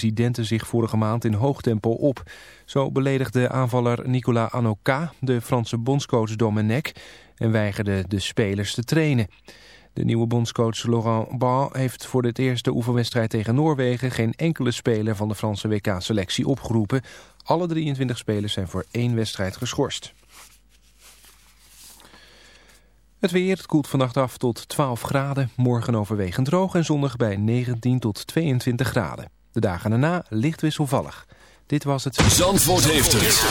presidenten zich vorige maand in hoog tempo op. Zo beledigde aanvaller Nicolas Anoka, de Franse bondscoach Domenech en weigerde de spelers te trainen. De nieuwe bondscoach Laurent Ban heeft voor het eerste oefenwedstrijd tegen Noorwegen geen enkele speler van de Franse WK-selectie opgeroepen. Alle 23 spelers zijn voor één wedstrijd geschorst. Het weer koelt vannacht af tot 12 graden, morgen overwegend droog en zondag bij 19 tot 22 graden. De dagen daarna licht wisselvallig. Dit was het... Zandvoort heeft het.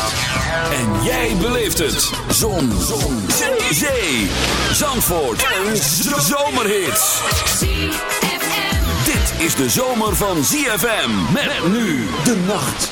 En jij beleeft het. Zon. Zon. Zee. Zandvoort. Een zomerhit. Dit is de zomer van ZFM. Met nu de nacht.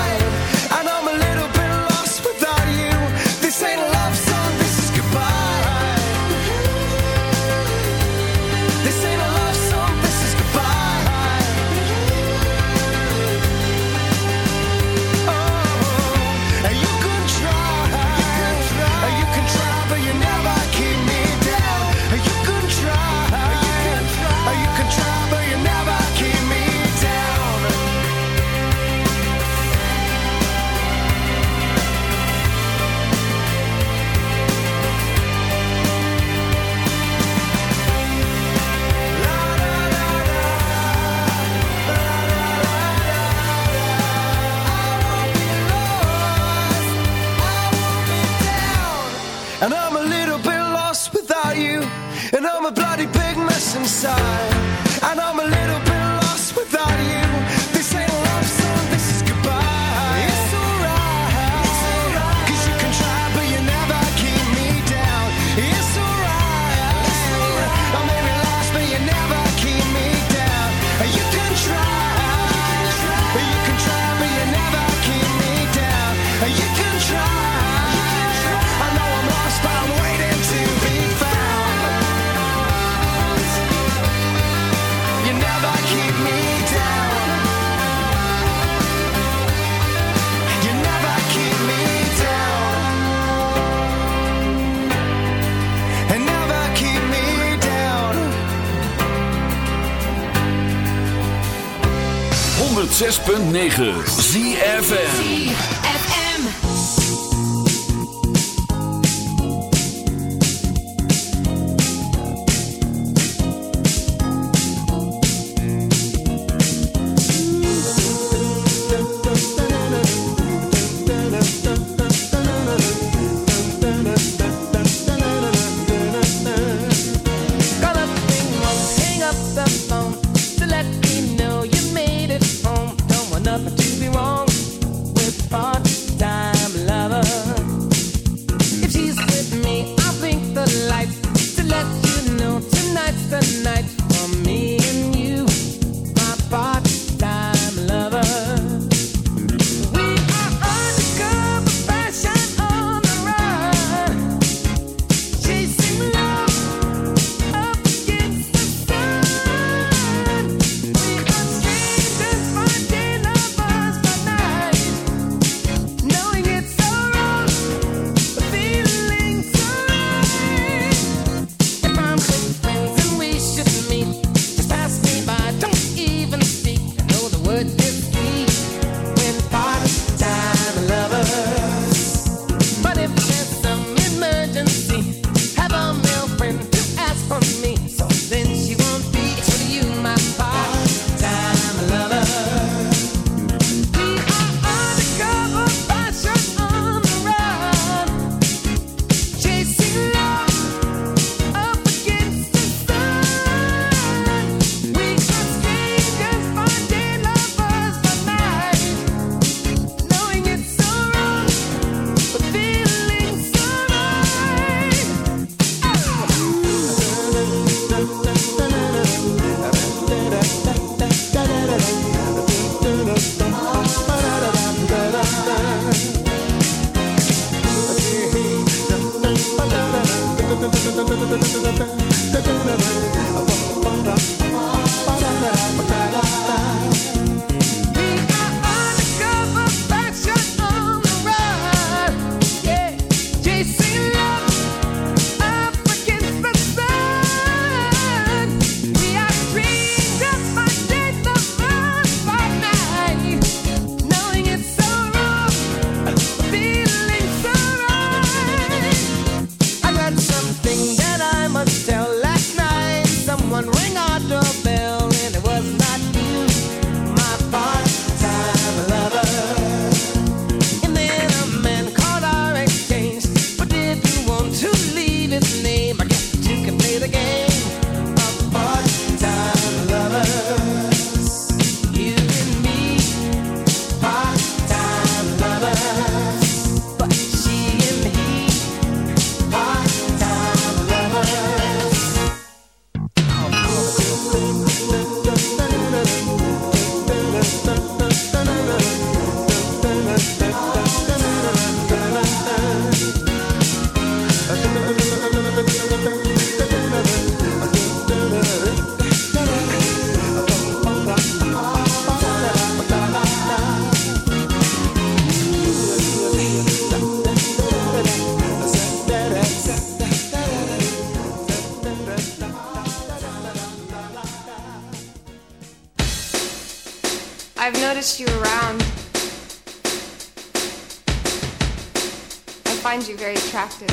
attractive.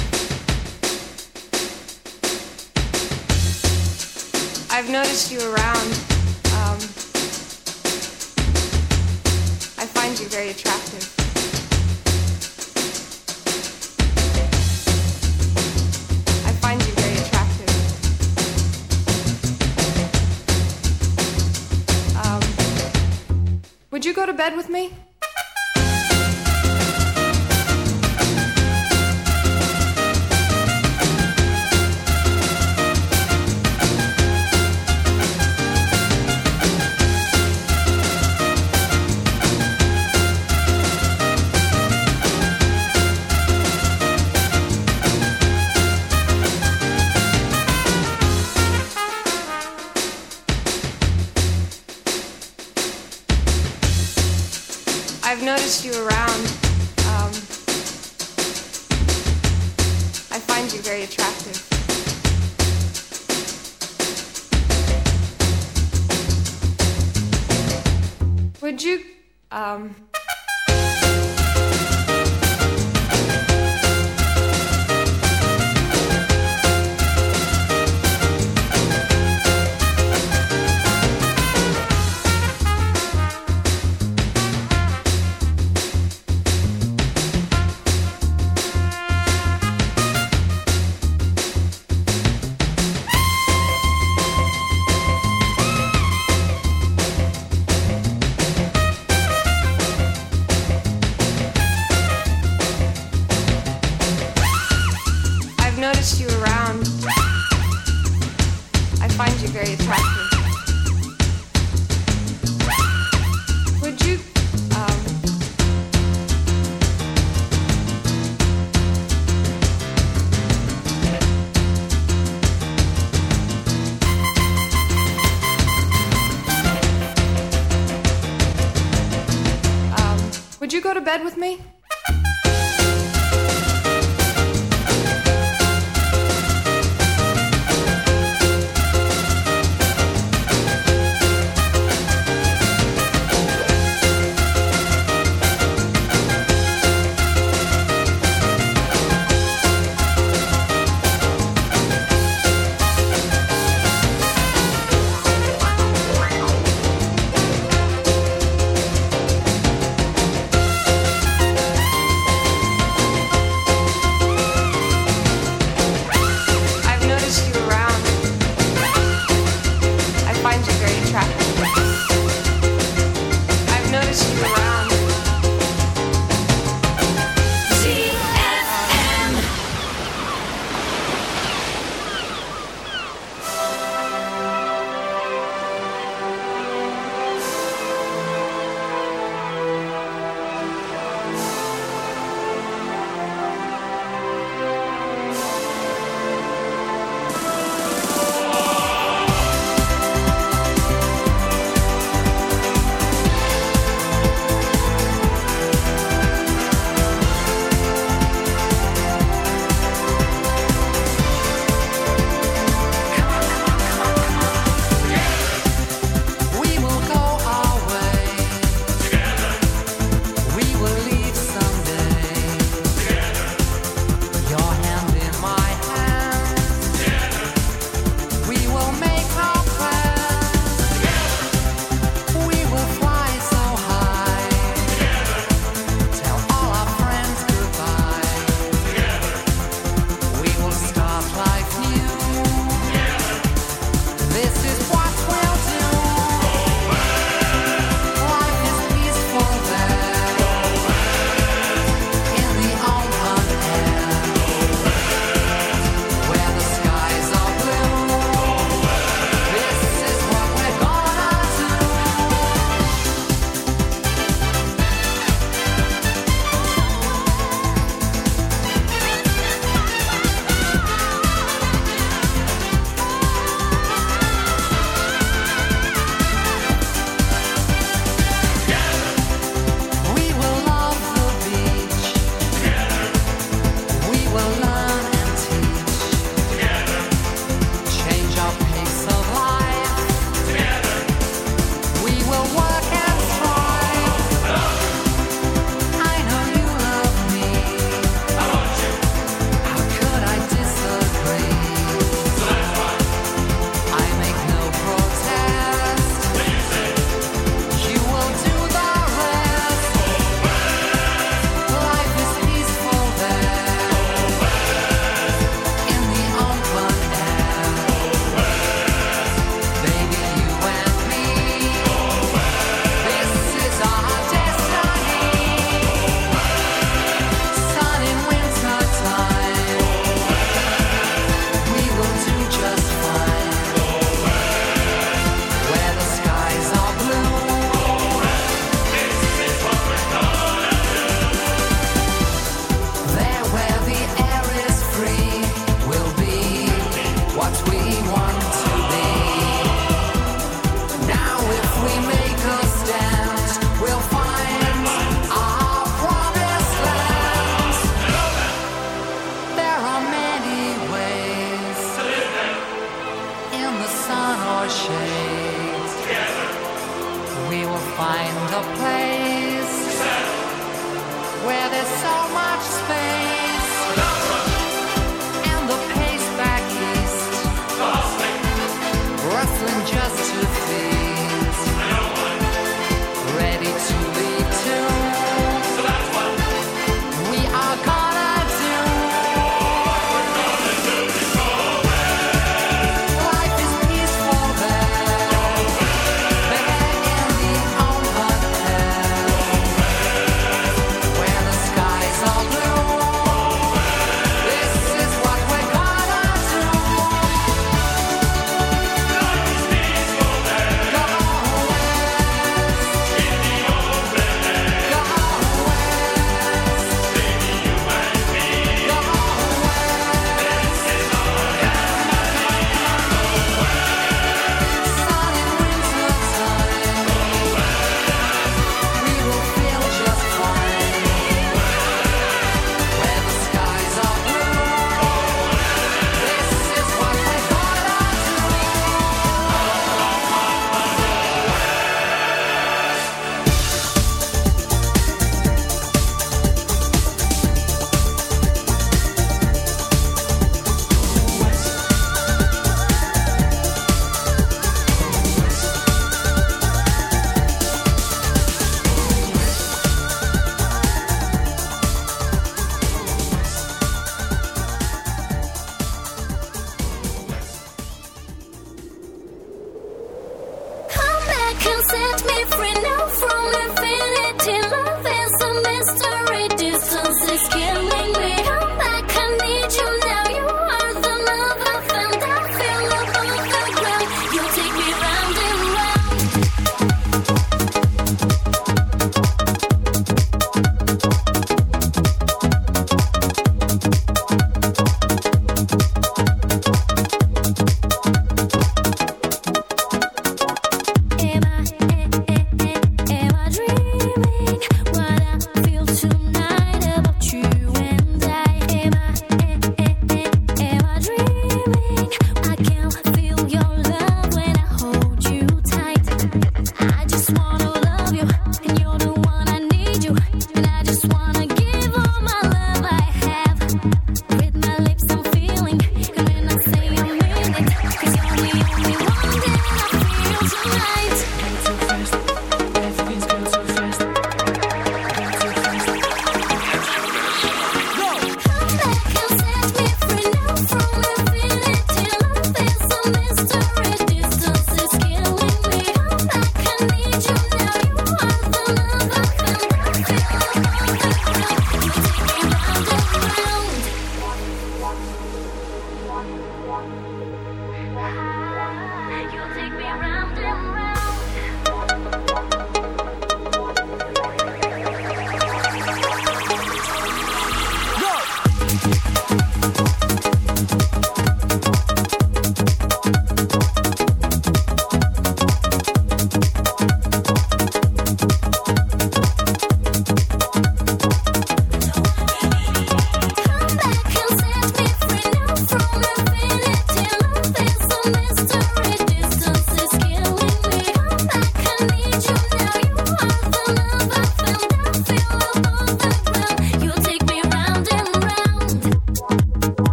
sympathy.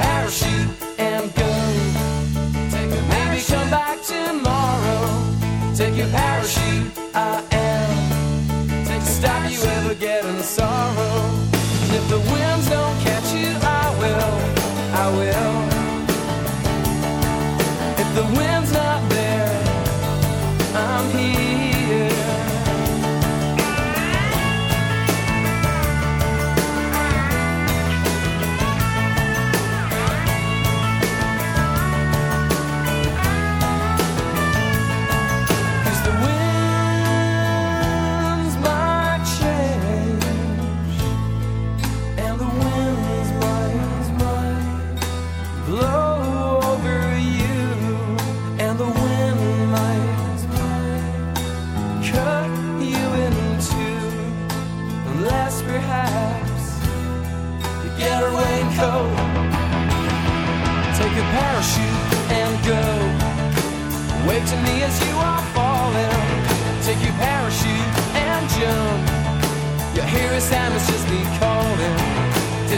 parachute.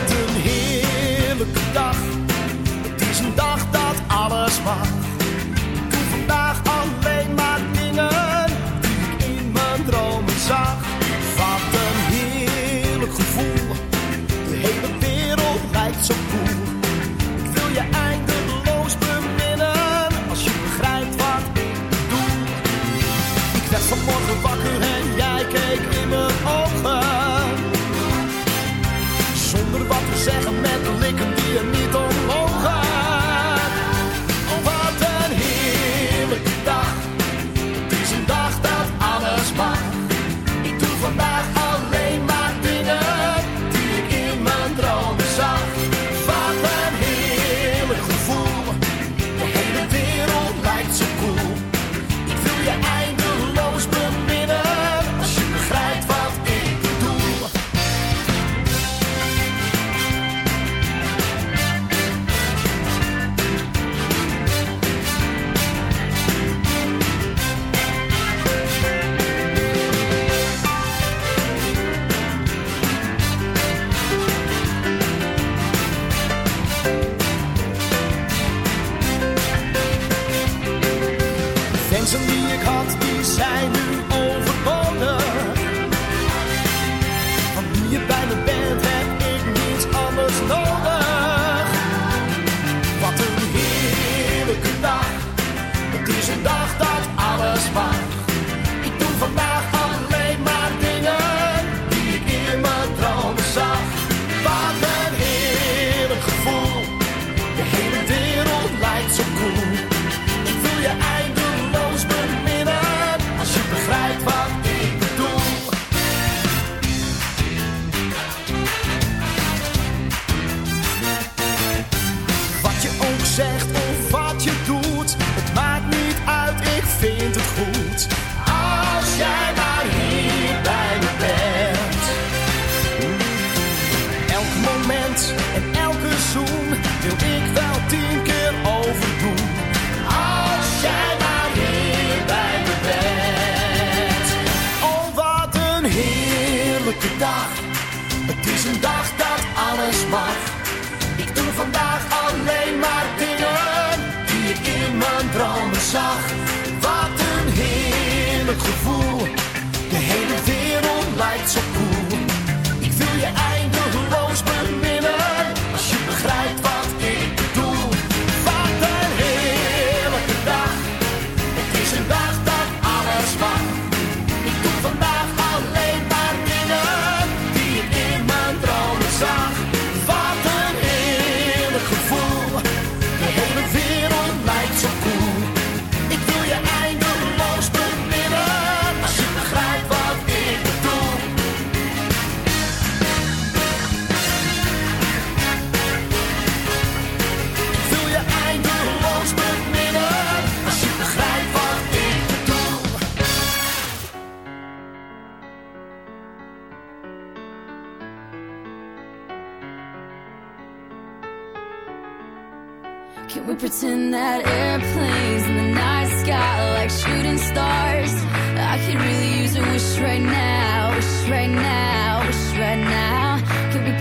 Wat een heerlijke dag. Het is een dag dat alles mag.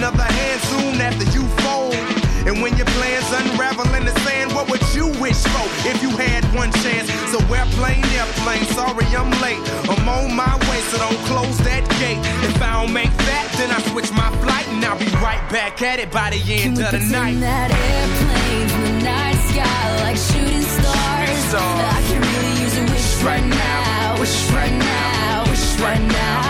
another hand soon after you fold. And when your plans unravel in the sand, what would you wish for if you had one chance? So we're playing airplane, sorry I'm late. I'm on my way, so don't close that gate. If I don't make that, then I switch my flight and I'll be right back at it by the end Can of the night. That airplane in the night sky like shooting stars. I can really use a wish right now, wish right now, wish right now.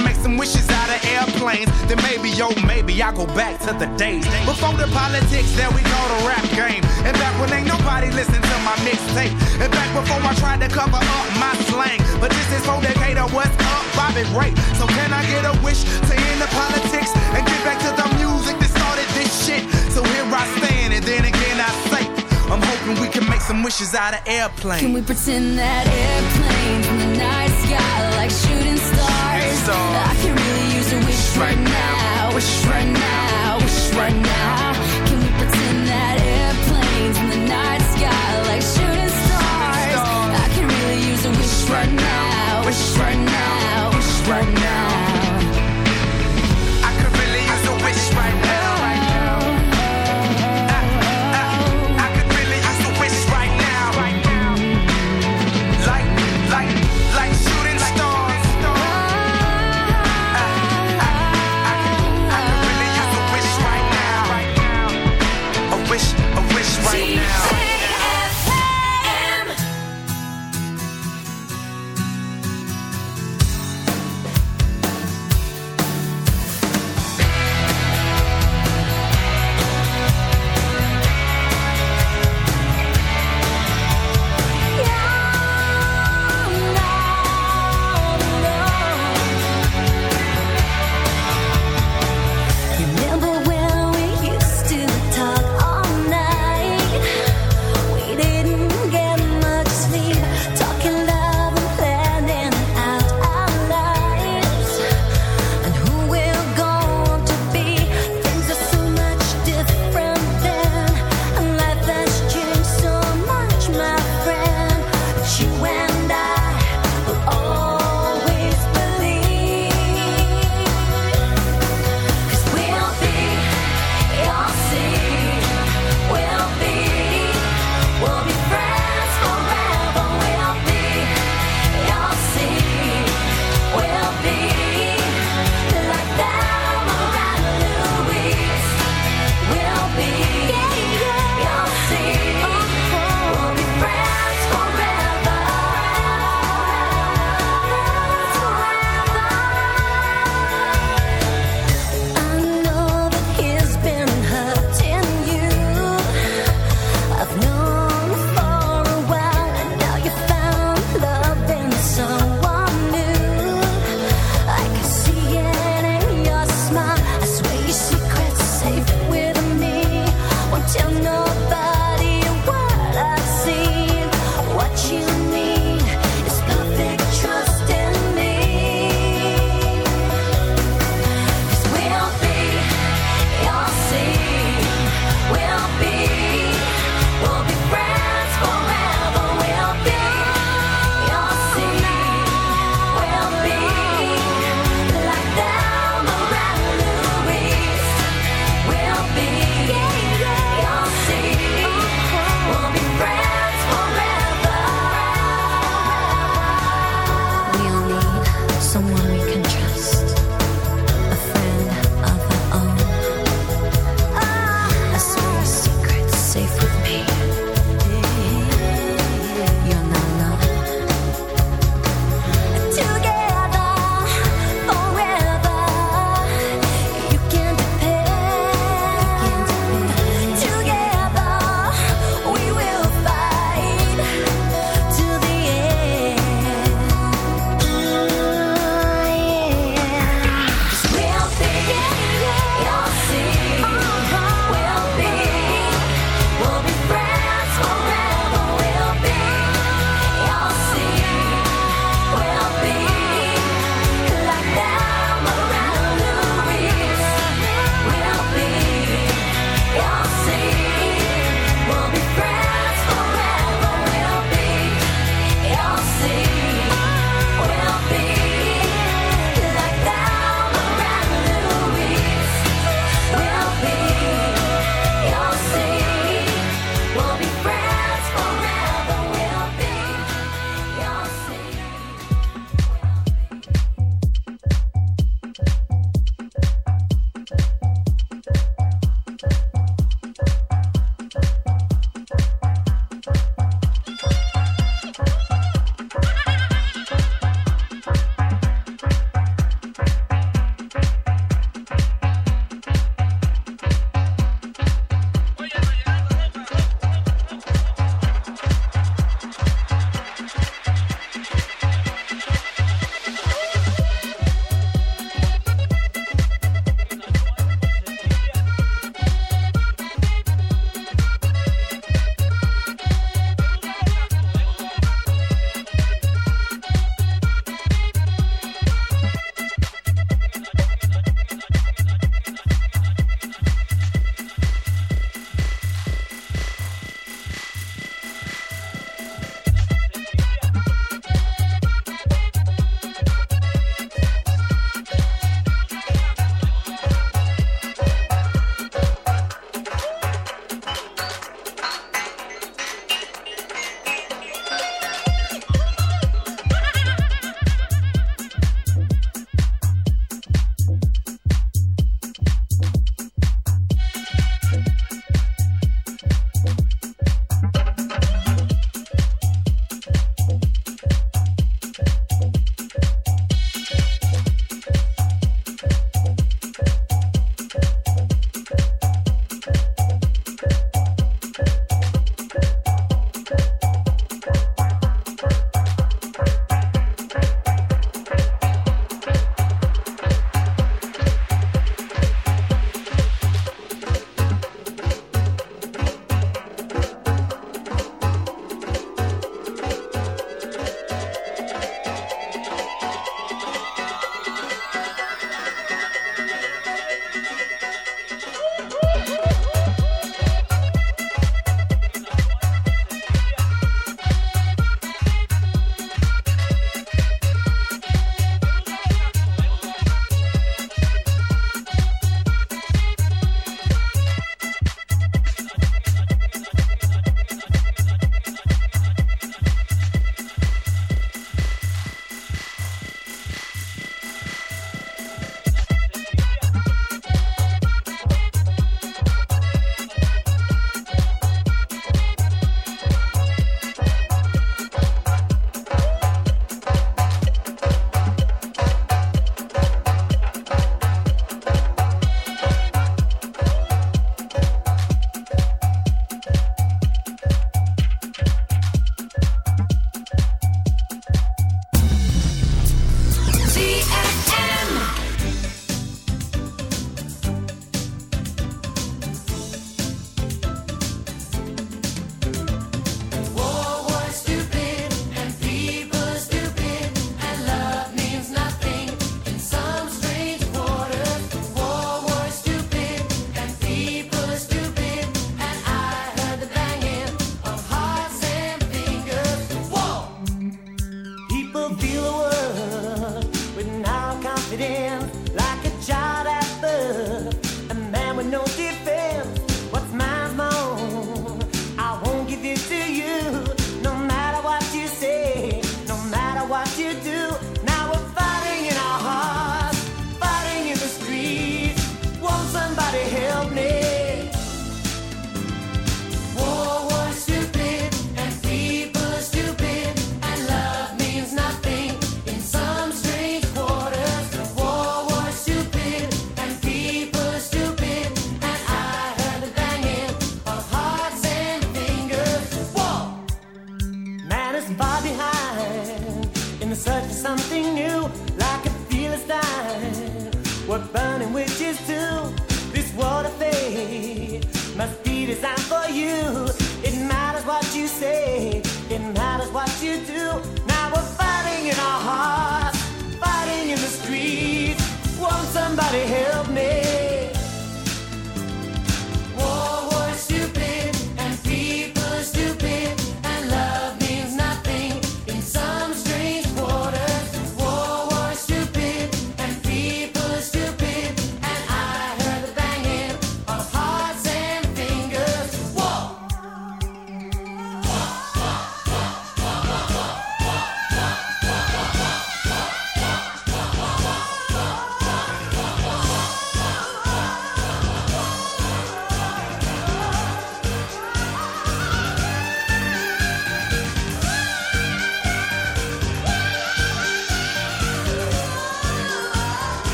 wishes out of airplanes, then maybe, yo, maybe I go back to the days. Before the politics, there we go, the rap game. And back when ain't nobody listened to my mixtape. And back before I tried to cover up my slang. But this is for Decatur, what's up, Bobby Ray? So can I get a wish to end the politics and get back to the music that started this shit? So here I stand, and then again I say, I'm hoping we can make some wishes out of airplanes. Can we pretend that airplanes in the night sky like shooting stars? so I can really use a wish right, right now. now. Wish right now, wish right now. Can we pretend that airplanes in the night sky like shooting stars? Shooting stars. I can really use a wish right, right now. Wish right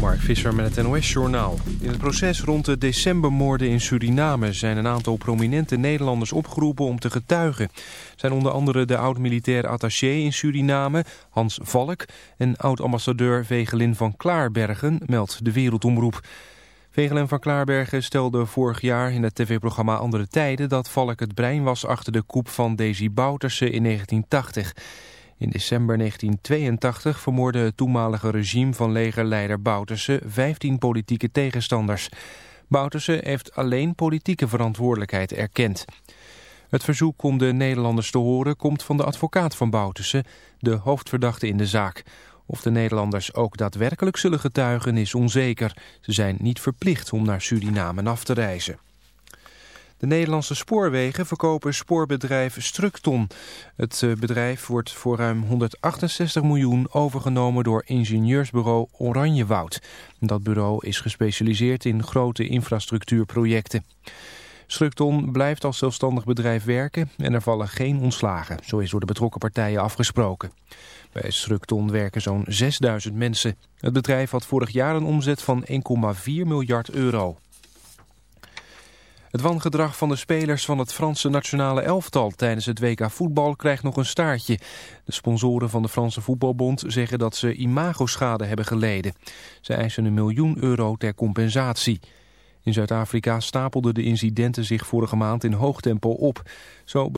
Mark Visser met het NOS-journaal. In het proces rond de decembermoorden in Suriname zijn een aantal prominente Nederlanders opgeroepen om te getuigen. Zijn onder andere de oud-militair attaché in Suriname, Hans Valk, en oud-ambassadeur Vegelin van Klaarbergen, meldt de Wereldomroep. Vegelin van Klaarbergen stelde vorig jaar in het tv-programma Andere Tijden dat Valk het brein was achter de koep van Desi Bouterse in 1980. In december 1982 vermoordde het toenmalige regime van legerleider Bouterse 15 politieke tegenstanders. Bouterse heeft alleen politieke verantwoordelijkheid erkend. Het verzoek om de Nederlanders te horen komt van de advocaat van Bouterse, de hoofdverdachte in de zaak. Of de Nederlanders ook daadwerkelijk zullen getuigen is onzeker. Ze zijn niet verplicht om naar Suriname af te reizen. De Nederlandse spoorwegen verkopen spoorbedrijf Structon. Het eh, bedrijf wordt voor ruim 168 miljoen overgenomen door ingenieursbureau Oranjewoud. Dat bureau is gespecialiseerd in grote infrastructuurprojecten. Structon blijft als zelfstandig bedrijf werken en er vallen geen ontslagen. Zo is door de betrokken partijen afgesproken. Bij Structon werken zo'n 6000 mensen. Het bedrijf had vorig jaar een omzet van 1,4 miljard euro. Het wangedrag van de spelers van het Franse nationale elftal tijdens het WK voetbal krijgt nog een staartje. De sponsoren van de Franse Voetbalbond zeggen dat ze imagoschade hebben geleden. Ze eisen een miljoen euro ter compensatie. In Zuid-Afrika stapelden de incidenten zich vorige maand in hoog tempo op. Zo